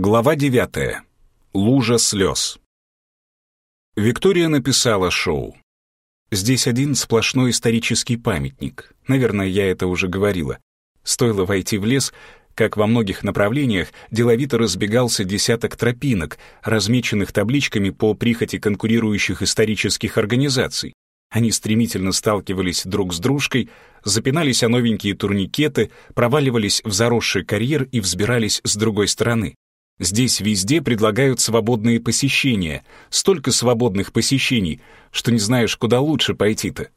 Глава 9. Лужа слез. Виктория написала шоу. Здесь один сплошной исторический памятник. Наверное, я это уже говорила. Стоило войти в лес, как во многих направлениях деловито разбегался десяток тропинок, размеченных табличками по прихоти конкурирующих исторических организаций. Они стремительно сталкивались друг с дружкой, запинались о новенькие турникеты, проваливались в заросший карьер и взбирались с другой стороны. Здесь везде предлагают свободные посещения. Столько свободных посещений, что не знаешь, куда лучше пойти-то.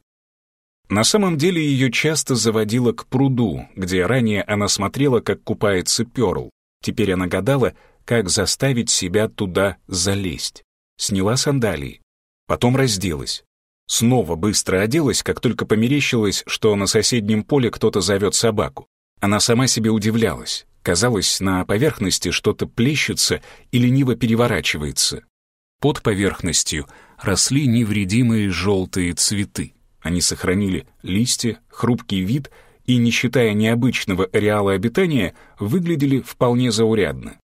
На самом деле ее часто заводило к пруду, где ранее она смотрела, как купается Перл. Теперь она гадала, как заставить себя туда залезть. Сняла сандалии. Потом разделась. Снова быстро оделась, как только померещилось, что на соседнем поле кто-то зовет собаку. Она сама себе удивлялась. Казалось, на поверхности что-то плещется и лениво переворачивается. Под поверхностью росли невредимые желтые цветы. Они сохранили листья, хрупкий вид и, не считая необычного ареала обитания, выглядели вполне заурядно.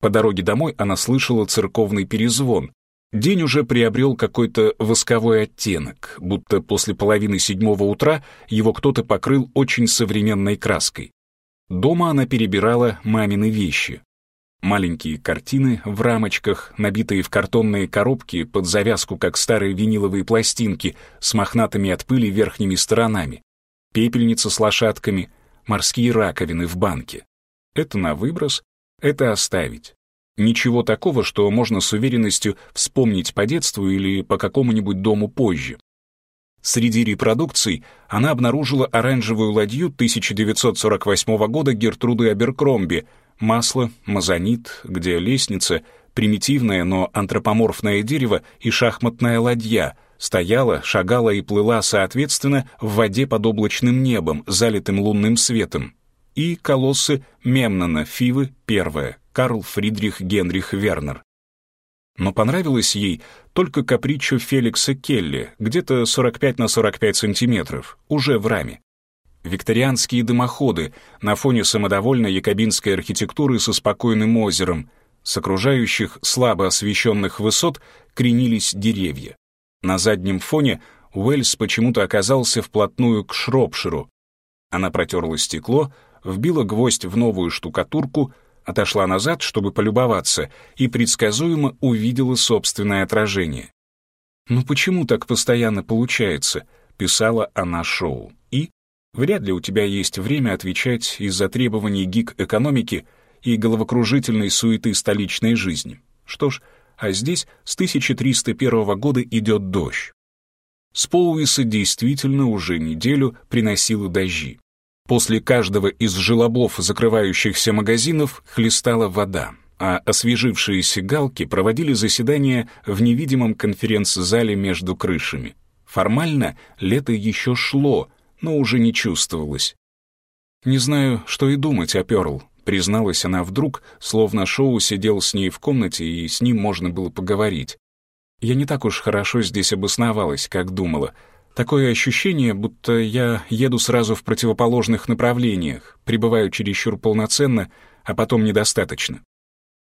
По дороге домой она слышала церковный перезвон. День уже приобрел какой-то восковой оттенок, будто после половины седьмого утра его кто-то покрыл очень современной краской. Дома она перебирала мамины вещи. Маленькие картины в рамочках, набитые в картонные коробки под завязку, как старые виниловые пластинки, с мохнатыми от пыли верхними сторонами, пепельница с лошадками, морские раковины в банке. Это на выброс, это оставить. Ничего такого, что можно с уверенностью вспомнить по детству или по какому-нибудь дому позже. Среди репродукций она обнаружила оранжевую ладью 1948 года Гертруды Аберкромби, масло, мазонит, где лестница, примитивное, но антропоморфное дерево и шахматная ладья стояла, шагала и плыла соответственно в воде под облачным небом, залитым лунным светом. И колоссы Мемнона Фивы I, Карл Фридрих Генрих Вернер но понравилось ей только капричо Феликса Келли, где-то 45 на 45 сантиметров, уже в раме. Викторианские дымоходы на фоне самодовольной якобинской архитектуры со спокойным озером, с окружающих слабо освещенных высот кренились деревья. На заднем фоне Уэльс почему-то оказался вплотную к Шропширу. Она протерла стекло, вбила гвоздь в новую штукатурку — отошла назад, чтобы полюбоваться, и предсказуемо увидела собственное отражение. «Ну почему так постоянно получается?» — писала она Шоу. «И? Вряд ли у тебя есть время отвечать из-за требований гик-экономики и головокружительной суеты столичной жизни. Что ж, а здесь с 1301 года идет дождь. С Поуиса действительно уже неделю приносило дожди. После каждого из желобов закрывающихся магазинов хлестала вода, а освежившиеся галки проводили заседания в невидимом конференц-зале между крышами. Формально лето еще шло, но уже не чувствовалось. «Не знаю, что и думать о Перл», — призналась она вдруг, словно Шоу сидел с ней в комнате, и с ним можно было поговорить. «Я не так уж хорошо здесь обосновалась, как думала. Такое ощущение, будто я еду сразу в противоположных направлениях, пребываю чересчур полноценно, а потом недостаточно.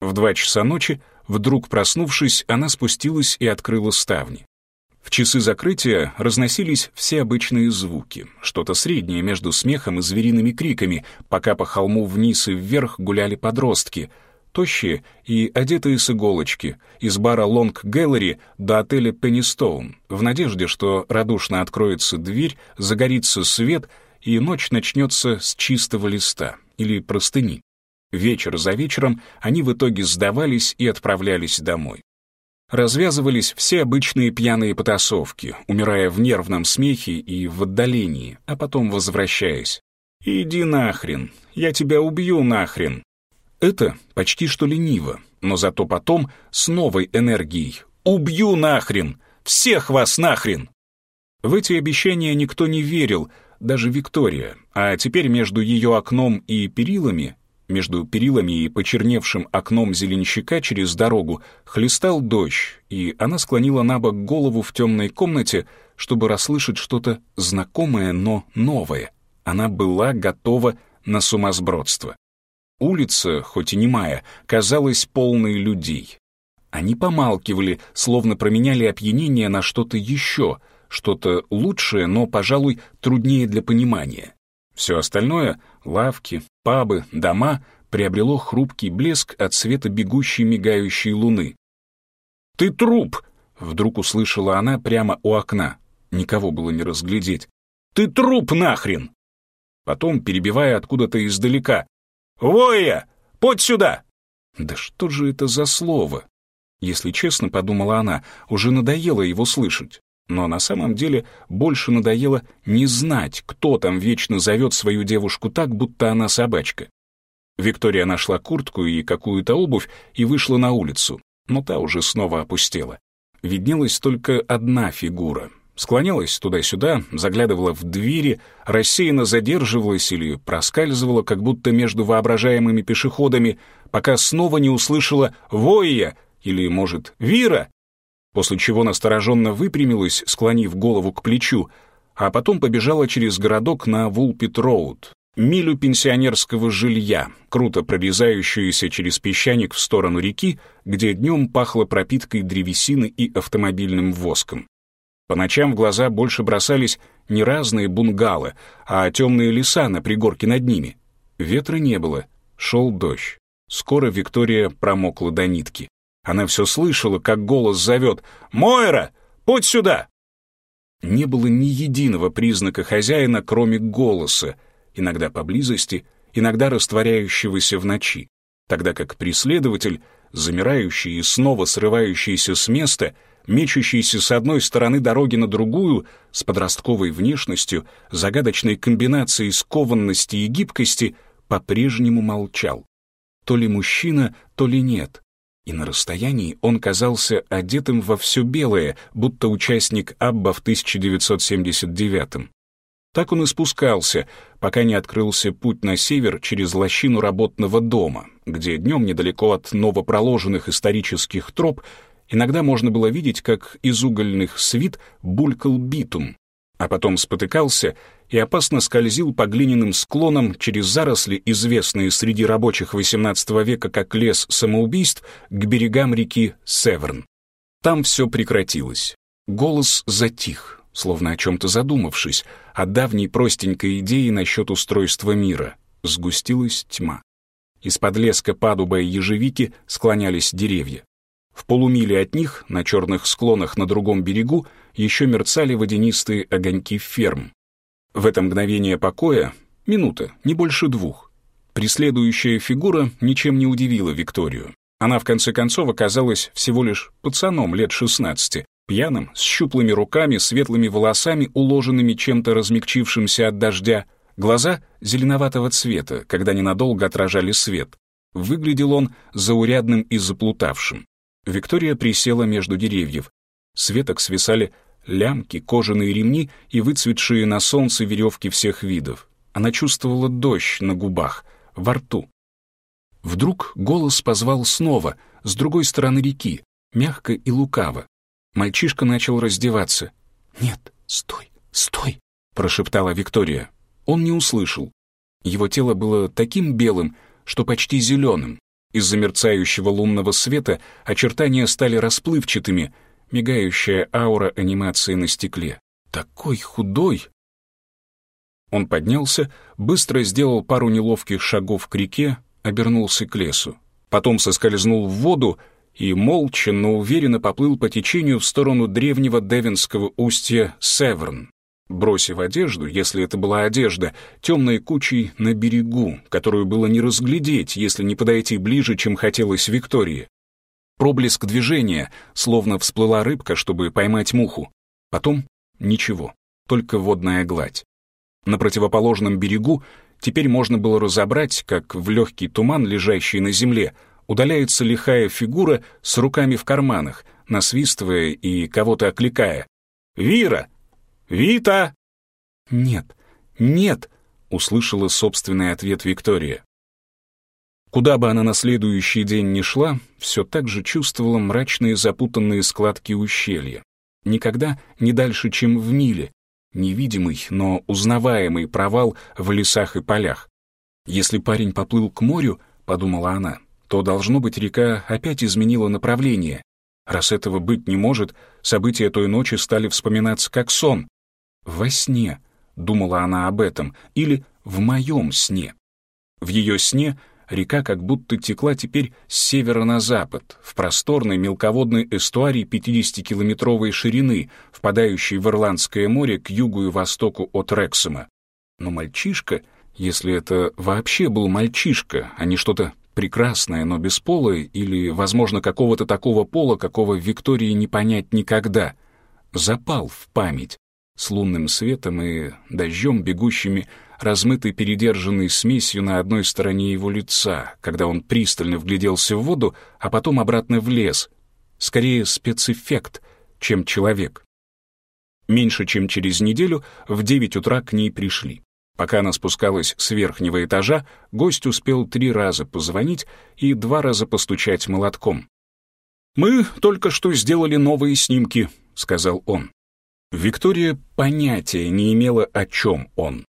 В два часа ночи, вдруг проснувшись, она спустилась и открыла ставни. В часы закрытия разносились все обычные звуки, что-то среднее между смехом и звериными криками, пока по холму вниз и вверх гуляли подростки — тощие и одетые с иголочки, из бара «Лонг Гэллери» до отеля «Пеннистоун», в надежде, что радушно откроется дверь, загорится свет, и ночь начнется с чистого листа или простыни. Вечер за вечером они в итоге сдавались и отправлялись домой. Развязывались все обычные пьяные потасовки, умирая в нервном смехе и в отдалении, а потом возвращаясь. «Иди нахрен! Я тебя убью нахрен!» Это почти что лениво, но зато потом с новой энергией. «Убью нахрен! Всех вас нахрен!» В эти обещания никто не верил, даже Виктория, а теперь между ее окном и перилами, между перилами и почерневшим окном зеленщика через дорогу, хлестал дождь, и она склонила на бок голову в темной комнате, чтобы расслышать что-то знакомое, но новое. Она была готова на сумасбродство. Улица, хоть и немая, казалась полной людей. Они помалкивали, словно променяли опьянение на что-то еще, что-то лучшее, но, пожалуй, труднее для понимания. Все остальное — лавки, пабы, дома — приобрело хрупкий блеск от света бегущей мигающей луны. «Ты труп!» — вдруг услышала она прямо у окна. Никого было не разглядеть. «Ты труп нахрен!» Потом, перебивая откуда-то издалека, Воя! Подь сюда!» «Да что же это за слово?» Если честно, подумала она, уже надоело его слышать. Но на самом деле больше надоело не знать, кто там вечно зовет свою девушку так, будто она собачка. Виктория нашла куртку и какую-то обувь и вышла на улицу, но та уже снова опустела. Виднелась только одна фигура Склонялась туда-сюда, заглядывала в двери, рассеянно задерживалась или проскальзывала, как будто между воображаемыми пешеходами, пока снова не услышала «Воя!» или, может, «Вира!», после чего настороженно выпрямилась, склонив голову к плечу, а потом побежала через городок на Вулпит-Роуд, милю пенсионерского жилья, круто прорезающуюся через песчаник в сторону реки, где днем пахло пропиткой древесины и автомобильным воском. По ночам в глаза больше бросались не разные бунгало, а темные леса на пригорке над ними. Ветра не было, шел дождь. Скоро Виктория промокла до нитки. Она все слышала, как голос зовет «Мойра, путь сюда!» Не было ни единого признака хозяина, кроме голоса, иногда поблизости, иногда растворяющегося в ночи, тогда как преследователь, замирающий и снова срывающийся с места — мечущийся с одной стороны дороги на другую, с подростковой внешностью, загадочной комбинацией скованности и гибкости, по-прежнему молчал. То ли мужчина, то ли нет. И на расстоянии он казался одетым во все белое, будто участник Абба в 1979-м. Так он и спускался, пока не открылся путь на север через лощину работного дома, где днем недалеко от новопроложенных исторических троп Иногда можно было видеть, как из угольных свит булькал битум, а потом спотыкался и опасно скользил по глиняным склонам через заросли, известные среди рабочих XVIII века как лес самоубийств, к берегам реки Северн. Там все прекратилось. Голос затих, словно о чем-то задумавшись, о давней простенькой идее насчет устройства мира. Сгустилась тьма. Из-под леска падуба и ежевики склонялись деревья. В полумиле от них, на черных склонах на другом берегу, еще мерцали водянистые огоньки ферм. В это мгновение покоя, минута, не больше двух, преследующая фигура ничем не удивила Викторию. Она, в конце концов, оказалась всего лишь пацаном лет 16, пьяным, с щуплыми руками, светлыми волосами, уложенными чем-то размягчившимся от дождя, глаза зеленоватого цвета, когда ненадолго отражали свет. Выглядел он заурядным и заплутавшим. Виктория присела между деревьев. С веток свисали лямки, кожаные ремни и выцветшие на солнце веревки всех видов. Она чувствовала дождь на губах, во рту. Вдруг голос позвал снова, с другой стороны реки, мягко и лукаво. Мальчишка начал раздеваться. «Нет, стой, стой!» — прошептала Виктория. Он не услышал. Его тело было таким белым, что почти зеленым, из-за мерцающего лунного света очертания стали расплывчатыми, мигающая аура анимации на стекле. Такой худой! Он поднялся, быстро сделал пару неловких шагов к реке, обернулся к лесу. Потом соскользнул в воду и молча, но уверенно поплыл по течению в сторону древнего девинского устья Северн бросив одежду, если это была одежда, темной кучей на берегу, которую было не разглядеть, если не подойти ближе, чем хотелось Виктории. Проблеск движения, словно всплыла рыбка, чтобы поймать муху. Потом ничего, только водная гладь. На противоположном берегу теперь можно было разобрать, как в легкий туман, лежащий на земле, удаляется лихая фигура с руками в карманах, насвистывая и кого-то окликая. «Вира!» «Вита!» «Нет, нет!» — услышала собственный ответ Виктория. Куда бы она на следующий день ни шла, все так же чувствовала мрачные запутанные складки ущелья. Никогда не дальше, чем в миле. Невидимый, но узнаваемый провал в лесах и полях. «Если парень поплыл к морю, — подумала она, — то, должно быть, река опять изменила направление. Раз этого быть не может, события той ночи стали вспоминаться как сон во сне, думала она об этом, или в моем сне. В ее сне река как будто текла теперь с севера на запад, в просторный мелководный эстуарий 50-километровой ширины, впадающий в Ирландское море к югу и востоку от Рексома. Но мальчишка, если это вообще был мальчишка, а не что-то прекрасное, но бесполое, или, возможно, какого-то такого пола, какого Виктории не понять никогда, запал в память, с лунным светом и дождем, бегущими, размытой передержанной смесью на одной стороне его лица, когда он пристально вгляделся в воду, а потом обратно в лес. Скорее спецэффект, чем человек. Меньше чем через неделю в девять утра к ней пришли. Пока она спускалась с верхнего этажа, гость успел три раза позвонить и два раза постучать молотком. «Мы только что сделали новые снимки», — сказал он. Виктория понятия не имела, о чем он.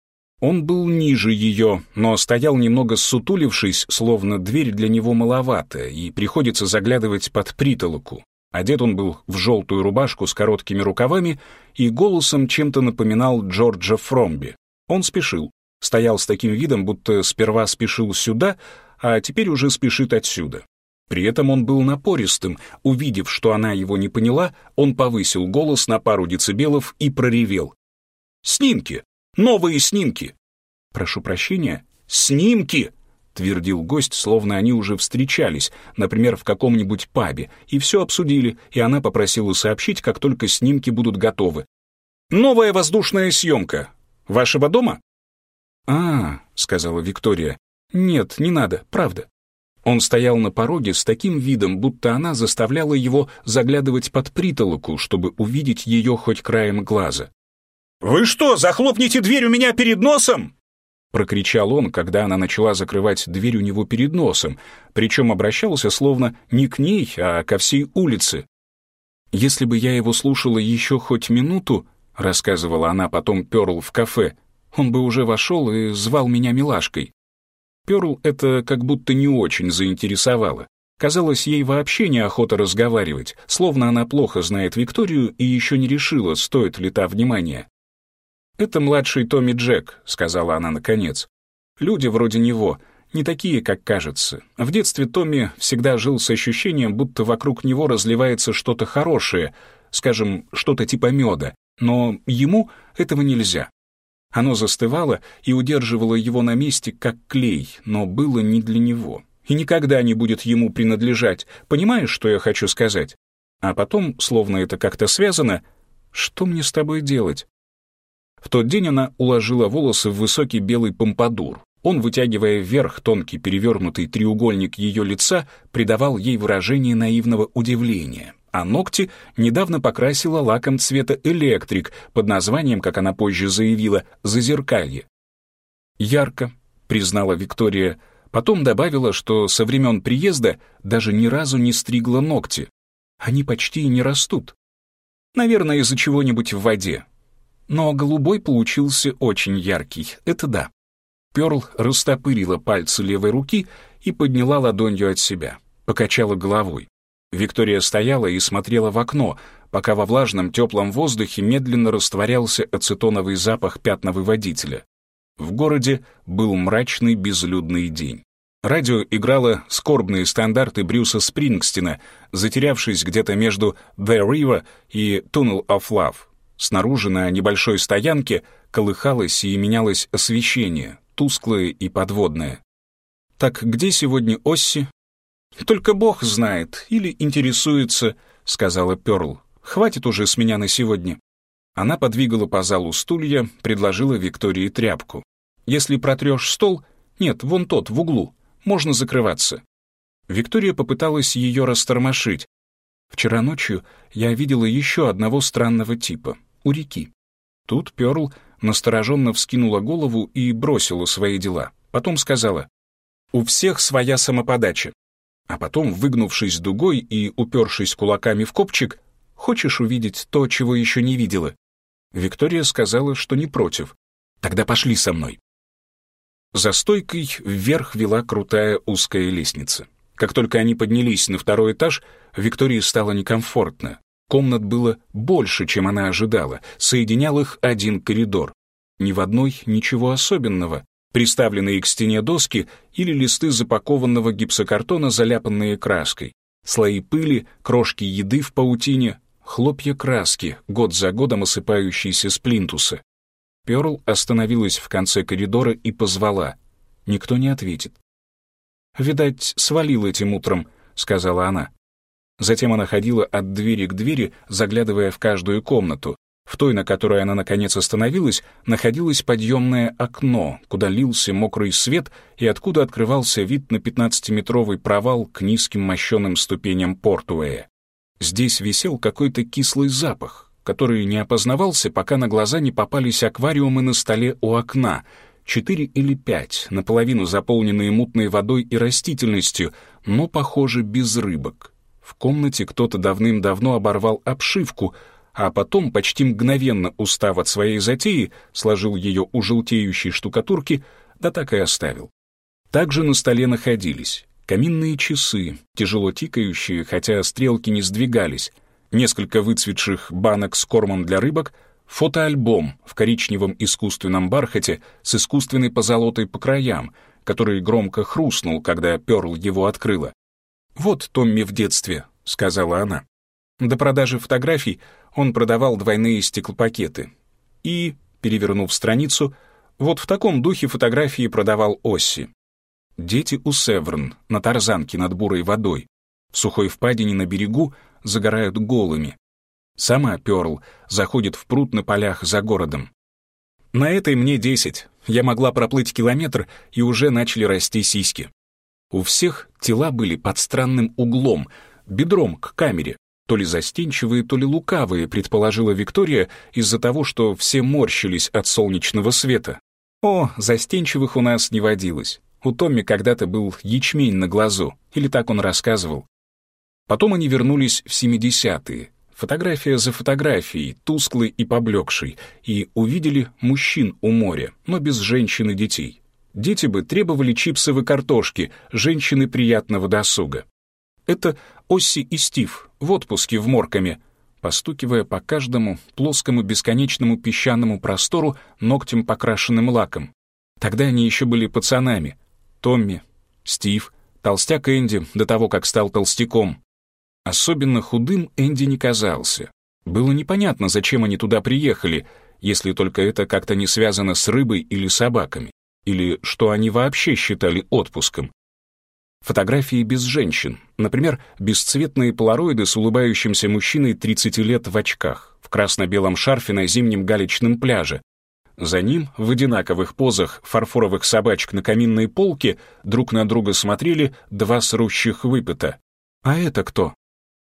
Он был ниже ее, но стоял немного сутулившись, словно дверь для него маловато, и приходится заглядывать под притолоку. Одет он был в желтую рубашку с короткими рукавами и голосом чем-то напоминал Джорджа Фромби. Он спешил, стоял с таким видом, будто сперва спешил сюда, а теперь уже спешит отсюда. При этом он был напористым. Увидев, что она его не поняла, он повысил голос на пару децибелов и проревел. «Снимки! Новые снимки!» «Прошу прощения, снимки!» — твердил гость, словно они уже встречались, например, в каком-нибудь пабе, и все обсудили, и она попросила сообщить, как только снимки будут готовы. «Новая воздушная съемка. Вашего дома?» «А, — сказала Виктория, — нет, не надо, правда. Он стоял на пороге с таким видом, будто она заставляла его заглядывать под притолоку, чтобы увидеть ее хоть краем глаза. «Вы что, захлопните дверь у меня перед носом?» Прокричал он, когда она начала закрывать дверь у него перед носом, причем обращался словно не к ней, а ко всей улице. «Если бы я его слушала еще хоть минуту», — рассказывала она потом Перл в кафе, — «он бы уже вошел и звал меня милашкой». Перл это как будто не очень заинтересовало. Казалось, ей вообще неохота разговаривать, словно она плохо знает Викторию и еще не решила, стоит ли та внимания. «Это младший Томми Джек», — сказала она наконец. «Люди вроде него, не такие, как кажется. В детстве Томми всегда жил с ощущением, будто вокруг него разливается что-то хорошее, скажем, что-то типа меда, но ему этого нельзя. Оно застывало и удерживало его на месте, как клей, но было не для него. И никогда не будет ему принадлежать. Понимаешь, что я хочу сказать? А потом, словно это как-то связано, «Что мне с тобой делать?» В тот день она уложила волосы в высокий белый помпадур. Он, вытягивая вверх тонкий перевернутый треугольник ее лица, придавал ей выражение наивного удивления — а ногти недавно покрасила лаком цвета электрик под названием, как она позже заявила, «Зазеркалье». «Ярко», — признала Виктория, потом добавила, что со времен приезда даже ни разу не стригла ногти. Они почти и не растут. Наверное, из-за чего-нибудь в воде. Но голубой получился очень яркий, это да. Перл растопырила пальцы левой руки и подняла ладонью от себя, покачала головой. Виктория стояла и смотрела в окно, пока во влажном теплом воздухе медленно растворялся ацетоновый запах пятновыводителя. В городе был мрачный безлюдный день. Радио играло скорбные стандарты Брюса Спрингстина, затерявшись где-то между «The River» и «Tunnel of Love». Снаружи на небольшой стоянке колыхалось и менялось освещение, тусклое и подводное. «Так где сегодня Осси?» «Только Бог знает или интересуется», — сказала Пёрл. «Хватит уже с меня на сегодня». Она подвигала по залу стулья, предложила Виктории тряпку. «Если протрешь стол...» «Нет, вон тот, в углу. Можно закрываться». Виктория попыталась ее растормошить. «Вчера ночью я видела еще одного странного типа. У реки». Тут Пёрл настороженно вскинула голову и бросила свои дела. Потом сказала, «У всех своя самоподача. А потом, выгнувшись дугой и упершись кулаками в копчик, «Хочешь увидеть то, чего еще не видела?» Виктория сказала, что не против. «Тогда пошли со мной». За стойкой вверх вела крутая узкая лестница. Как только они поднялись на второй этаж, Виктории стало некомфортно. Комнат было больше, чем она ожидала, соединял их один коридор. Ни в одной ничего особенного, приставленные к стене доски или листы запакованного гипсокартона, заляпанные краской, слои пыли, крошки еды в паутине, хлопья краски, год за годом осыпающиеся с плинтуса. Перл остановилась в конце коридора и позвала. Никто не ответит. «Видать, свалил этим утром», — сказала она. Затем она ходила от двери к двери, заглядывая в каждую комнату, в той, на которой она наконец остановилась, находилось подъемное окно, куда лился мокрый свет и откуда открывался вид на 15-метровый провал к низким мощеным ступеням Портуэя. Здесь висел какой-то кислый запах, который не опознавался, пока на глаза не попались аквариумы на столе у окна — четыре или пять, наполовину заполненные мутной водой и растительностью, но, похоже, без рыбок. В комнате кто-то давным-давно оборвал обшивку, а потом, почти мгновенно устав от своей затеи, сложил ее у желтеющей штукатурки, да так и оставил. Также на столе находились каминные часы, тяжело тикающие, хотя стрелки не сдвигались, несколько выцветших банок с кормом для рыбок, фотоальбом в коричневом искусственном бархате с искусственной позолотой по краям, который громко хрустнул, когда Перл его открыла. «Вот Томми в детстве», — сказала она. До продажи фотографий он продавал двойные стеклопакеты. И, перевернув страницу, вот в таком духе фотографии продавал Осси. Дети у Северн на тарзанке над бурой водой. В сухой впадине на берегу загорают голыми. Сама Пёрл заходит в пруд на полях за городом. На этой мне десять. Я могла проплыть километр, и уже начали расти сиськи. У всех тела были под странным углом, бедром к камере то ли застенчивые, то ли лукавые, предположила Виктория из-за того, что все морщились от солнечного света. О, застенчивых у нас не водилось. У Томми когда-то был ячмень на глазу, или так он рассказывал. Потом они вернулись в 70-е, фотография за фотографией, тусклый и поблекший, и увидели мужчин у моря, но без женщины и детей. Дети бы требовали чипсов и картошки, женщины приятного досуга. Это Осси и Стив в отпуске в моркаме, постукивая по каждому плоскому бесконечному песчаному простору ногтем покрашенным лаком. Тогда они еще были пацанами. Томми, Стив, толстяк Энди до того, как стал толстяком. Особенно худым Энди не казался. Было непонятно, зачем они туда приехали, если только это как-то не связано с рыбой или собаками, или что они вообще считали отпуском. Фотографии без женщин, например, бесцветные полароиды с улыбающимся мужчиной 30 лет в очках, в красно-белом шарфе на зимнем галечном пляже. За ним в одинаковых позах фарфоровых собачек на каминной полке друг на друга смотрели два срущих выпита. А это кто?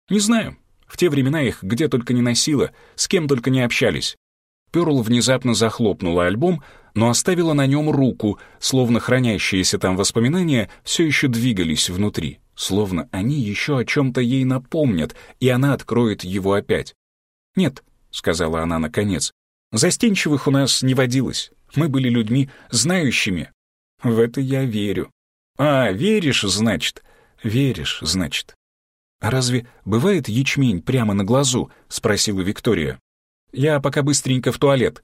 Не знаю. В те времена их где только не носило, с кем только не общались. Перл внезапно захлопнула альбом, но оставила на нем руку, словно хранящиеся там воспоминания все еще двигались внутри, словно они еще о чем-то ей напомнят, и она откроет его опять. «Нет», — сказала она наконец, — «застенчивых у нас не водилось. Мы были людьми знающими». «В это я верю». «А, веришь, значит?» «Веришь, значит». «А разве бывает ячмень прямо на глазу?» — спросила Виктория. Я пока быстренько в туалет».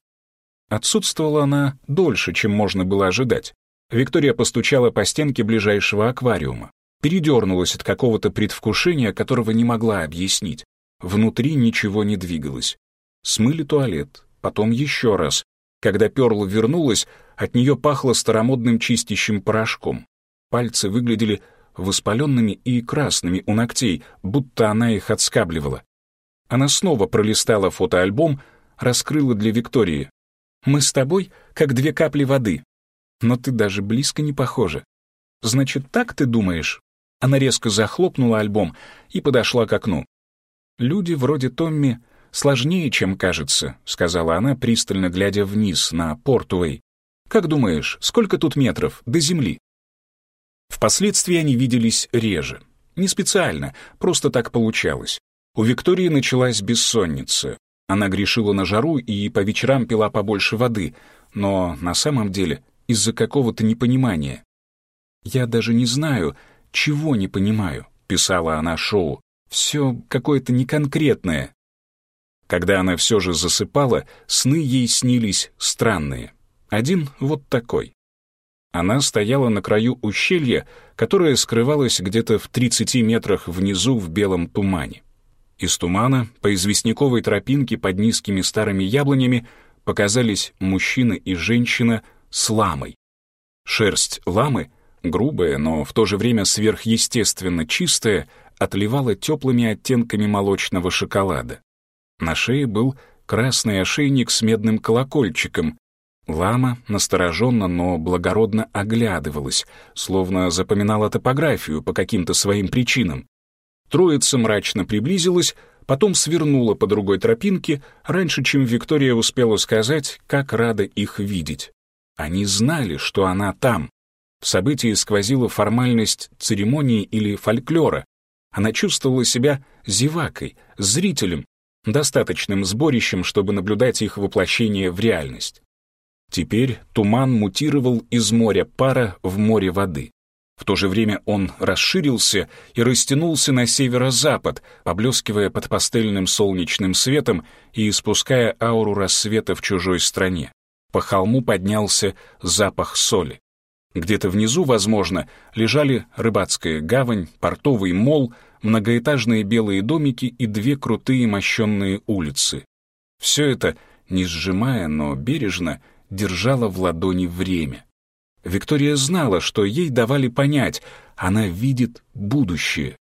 Отсутствовала она дольше, чем можно было ожидать. Виктория постучала по стенке ближайшего аквариума. Передернулась от какого-то предвкушения, которого не могла объяснить. Внутри ничего не двигалось. Смыли туалет, потом еще раз. Когда перла вернулась, от нее пахло старомодным чистящим порошком. Пальцы выглядели воспаленными и красными у ногтей, будто она их отскабливала. Она снова пролистала фотоальбом, раскрыла для Виктории. «Мы с тобой, как две капли воды. Но ты даже близко не похожа. Значит, так ты думаешь?» Она резко захлопнула альбом и подошла к окну. «Люди вроде Томми сложнее, чем кажется», — сказала она, пристально глядя вниз на Портуэй. «Как думаешь, сколько тут метров до земли?» Впоследствии они виделись реже. Не специально, просто так получалось. У Виктории началась бессонница. Она грешила на жару и по вечерам пила побольше воды, но на самом деле из-за какого-то непонимания. «Я даже не знаю, чего не понимаю», — писала она Шоу. «Все какое-то неконкретное». Когда она все же засыпала, сны ей снились странные. Один вот такой. Она стояла на краю ущелья, которое скрывалось где-то в 30 метрах внизу в белом тумане. Из тумана по известняковой тропинке под низкими старыми яблонями показались мужчина и женщина с ламой. Шерсть ламы, грубая, но в то же время сверхъестественно чистая, отливала теплыми оттенками молочного шоколада. На шее был красный ошейник с медным колокольчиком. Лама настороженно, но благородно оглядывалась, словно запоминала топографию по каким-то своим причинам. Троица мрачно приблизилась, потом свернула по другой тропинке, раньше, чем Виктория успела сказать, как рада их видеть. Они знали, что она там. В событии сквозила формальность церемонии или фольклора. Она чувствовала себя зевакой, зрителем, достаточным сборищем, чтобы наблюдать их воплощение в реальность. Теперь туман мутировал из моря пара в море воды. В то же время он расширился и растянулся на северо-запад, поблескивая под пастельным солнечным светом и испуская ауру рассвета в чужой стране. По холму поднялся запах соли. Где-то внизу, возможно, лежали рыбацкая гавань, портовый мол, многоэтажные белые домики и две крутые мощенные улицы. Все это, не сжимая, но бережно, держало в ладони время. Виктория знала, что ей давали понять, она видит будущее.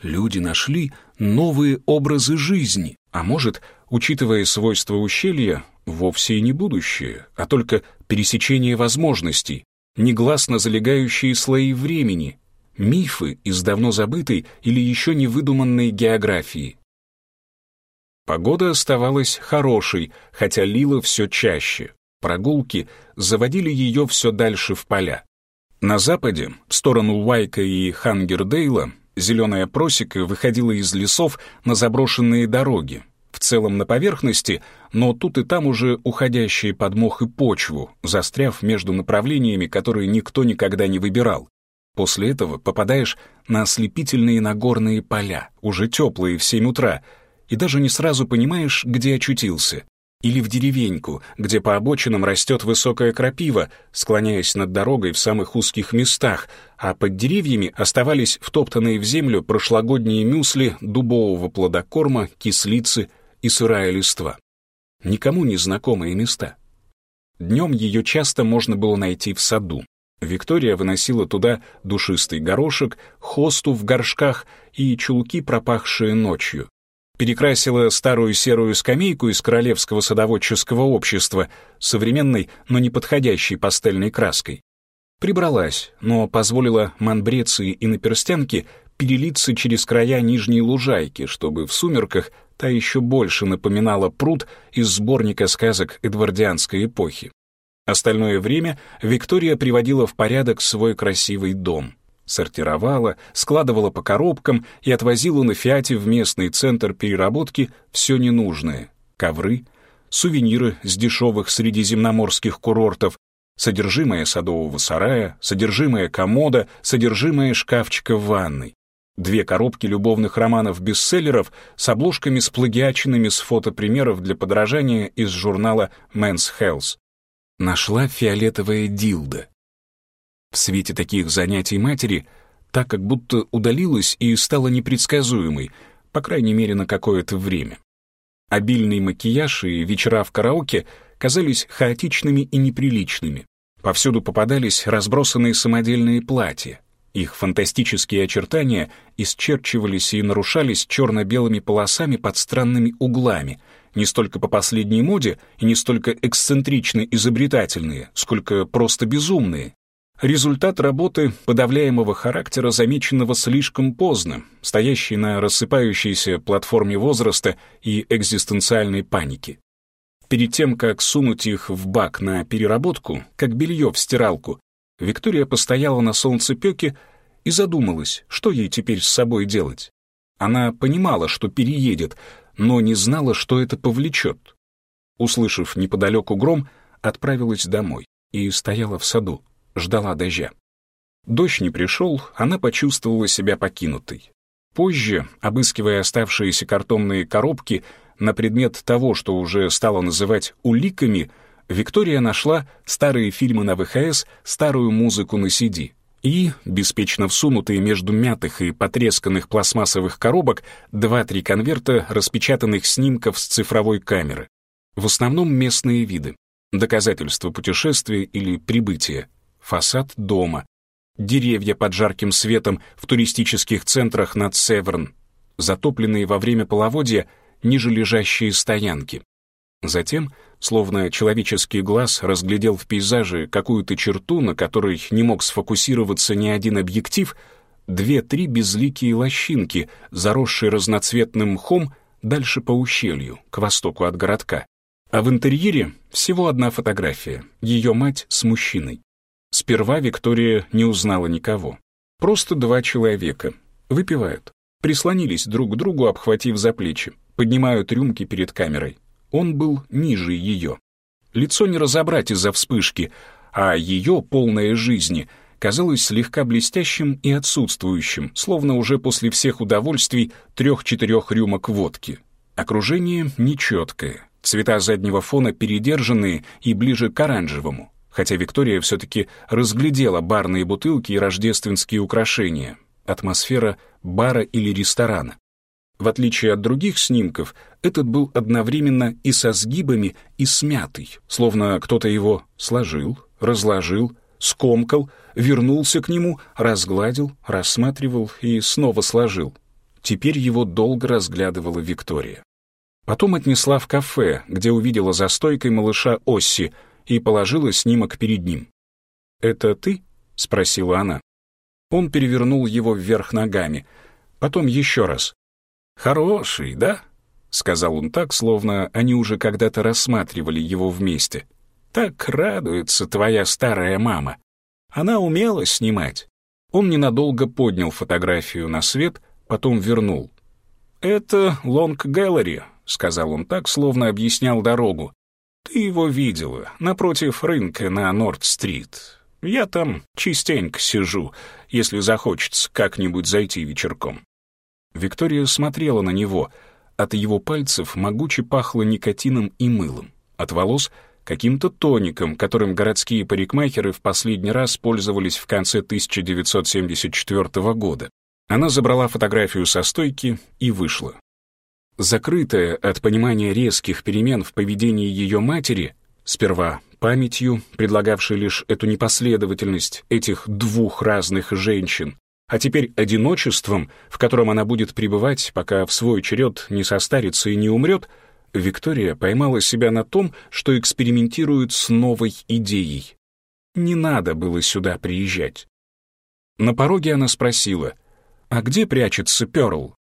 Люди нашли новые образы жизни, а может, учитывая свойства ущелья, вовсе и не будущее, а только пересечение возможностей, негласно залегающие слои времени, мифы из давно забытой или еще не выдуманной географии. Погода оставалась хорошей, хотя лило все чаще прогулки заводили ее все дальше в поля. На западе, в сторону Уайка и Хангердейла, зеленая просека выходила из лесов на заброшенные дороги, в целом на поверхности, но тут и там уже уходящие под мох и почву, застряв между направлениями, которые никто никогда не выбирал. После этого попадаешь на ослепительные нагорные поля, уже теплые в 7 утра, и даже не сразу понимаешь, где очутился или в деревеньку, где по обочинам растет высокая крапива, склоняясь над дорогой в самых узких местах, а под деревьями оставались втоптанные в землю прошлогодние мюсли дубового плодокорма, кислицы и сырая листва. Никому не знакомые места. Днем ее часто можно было найти в саду. Виктория выносила туда душистый горошек, хосту в горшках и чулки, пропахшие ночью перекрасила старую серую скамейку из Королевского садоводческого общества современной, но не подходящей пастельной краской. Прибралась, но позволила манбреции и наперстянке перелиться через края нижней лужайки, чтобы в сумерках та еще больше напоминала пруд из сборника сказок эдвардианской эпохи. Остальное время Виктория приводила в порядок свой красивый дом — сортировала, складывала по коробкам и отвозила на «Фиате» в местный центр переработки все ненужное — ковры, сувениры с дешевых средиземноморских курортов, содержимое садового сарая, содержимое комода, содержимое шкафчика в ванной. Две коробки любовных романов-бестселлеров с обложками с плагиаченными с фотопримеров для подражания из журнала Men's Health. Нашла фиолетовая дилда. В свете таких занятий матери так как будто удалилась и стала непредсказуемой, по крайней мере, на какое-то время. Обильный макияж и вечера в караоке казались хаотичными и неприличными. Повсюду попадались разбросанные самодельные платья. Их фантастические очертания исчерчивались и нарушались черно-белыми полосами под странными углами, не столько по последней моде и не столько эксцентрично изобретательные, сколько просто безумные, Результат работы подавляемого характера, замеченного слишком поздно, стоящий на рассыпающейся платформе возраста и экзистенциальной паники. Перед тем, как сунуть их в бак на переработку, как белье в стиралку, Виктория постояла на солнцепеке и задумалась, что ей теперь с собой делать. Она понимала, что переедет, но не знала, что это повлечет. Услышав неподалеку гром, отправилась домой и стояла в саду, ждала дождя. Дождь не пришел, она почувствовала себя покинутой. Позже, обыскивая оставшиеся картонные коробки на предмет того, что уже стало называть «уликами», Виктория нашла старые фильмы на ВХС, старую музыку на CD и, беспечно всунутые между мятых и потресканных пластмассовых коробок, два-три конверта распечатанных снимков с цифровой камеры. В основном местные виды, доказательства путешествия или прибытия, фасад дома, деревья под жарким светом в туристических центрах над Северн, затопленные во время половодья ниже лежащие стоянки. Затем, словно человеческий глаз разглядел в пейзаже какую-то черту, на которой не мог сфокусироваться ни один объектив, две-три безликие лощинки, заросшие разноцветным мхом дальше по ущелью, к востоку от городка. А в интерьере всего одна фотография, ее мать с мужчиной. Сперва Виктория не узнала никого. Просто два человека. Выпивают. Прислонились друг к другу, обхватив за плечи. Поднимают рюмки перед камерой. Он был ниже ее. Лицо не разобрать из-за вспышки, а ее, полное жизни, казалось слегка блестящим и отсутствующим, словно уже после всех удовольствий трех-четырех рюмок водки. Окружение нечеткое, цвета заднего фона передержанные и ближе к оранжевому хотя Виктория все-таки разглядела барные бутылки и рождественские украшения, атмосфера бара или ресторана. В отличие от других снимков, этот был одновременно и со сгибами, и смятый, словно кто-то его сложил, разложил, скомкал, вернулся к нему, разгладил, рассматривал и снова сложил. Теперь его долго разглядывала Виктория. Потом отнесла в кафе, где увидела за стойкой малыша Осси, и положила снимок перед ним. «Это ты?» — спросила она. Он перевернул его вверх ногами, потом еще раз. «Хороший, да?» — сказал он так, словно они уже когда-то рассматривали его вместе. «Так радуется твоя старая мама. Она умела снимать». Он ненадолго поднял фотографию на свет, потом вернул. «Это Лонг Гэллери», — сказал он так, словно объяснял дорогу. Ты его видела, напротив рынка на Норд-стрит. Я там частенько сижу, если захочется как-нибудь зайти вечерком». Виктория смотрела на него. От его пальцев могуче пахло никотином и мылом, от волос — каким-то тоником, которым городские парикмахеры в последний раз пользовались в конце 1974 года. Она забрала фотографию со стойки и вышла закрытая от понимания резких перемен в поведении ее матери, сперва памятью, предлагавшей лишь эту непоследовательность этих двух разных женщин, а теперь одиночеством, в котором она будет пребывать, пока в свой черед не состарится и не умрет, Виктория поймала себя на том, что экспериментирует с новой идеей. Не надо было сюда приезжать. На пороге она спросила, «А где прячется Пёрл?»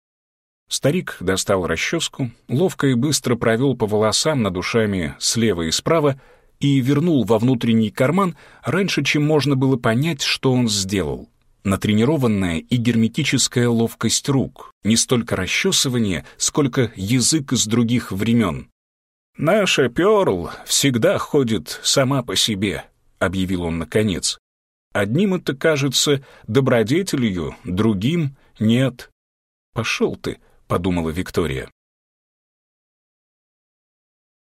Старик достал расческу, ловко и быстро провел по волосам над ушами слева и справа и вернул во внутренний карман раньше, чем можно было понять, что он сделал. Натренированная и герметическая ловкость рук, не столько расчесывание, сколько язык из других времен. «Наша Пёрл всегда ходит сама по себе», — объявил он наконец. «Одним это кажется добродетелью, другим — нет». «Пошел ты!» подумала Виктория.